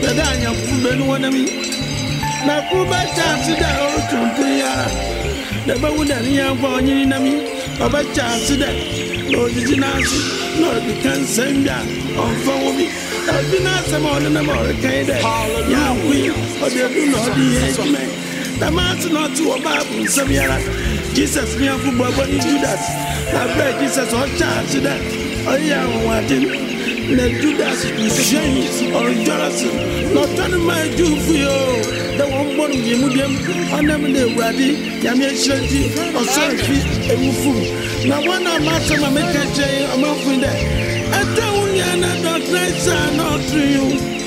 Hwɛ dɛ anyɛnkofo beenu wɔnam yi, na kor bɛhyɛ ase dɛ ɔrotweɔn kor yi ara, na ibohu dɛ ne nyɛnko a ɔnye no nam yi, ɔbɛhyɛ ase dɛ ɔredzidzi n'ase na ɔdze ka nsɛm bi a ɔmmfa ho bi. Odzi n'asɛm a ɔnenam a ɔrekã yi dɛ, Nyɛnko yi, ɔda edu na ɔdze hɛn edwuma yi. Dɛm ara so na ɔtse wɔ Bible nsɛm yi ara Jesus nyɛnko bɔbɔ nye Judas aber a Jesus ɔhyɛɛ ase dɛ ɔreyɛ anwanwadze no. Nna Judas suanyi ɔrodwar so na ɔtɔn maa Jewfo yi o dɛ wɔmbɔ no wiemudam ɔnam dɛ Ewuradze Nyame ehyira ntsi ɔsoɛr fi ewufo mu. Na hɔn a ɔma asɛm a mekã kyerɛ hɛn ɔmamfo nye dɛ, Dɔ wo nua na dɔ ɔtsenae saa na ɔtsenee o.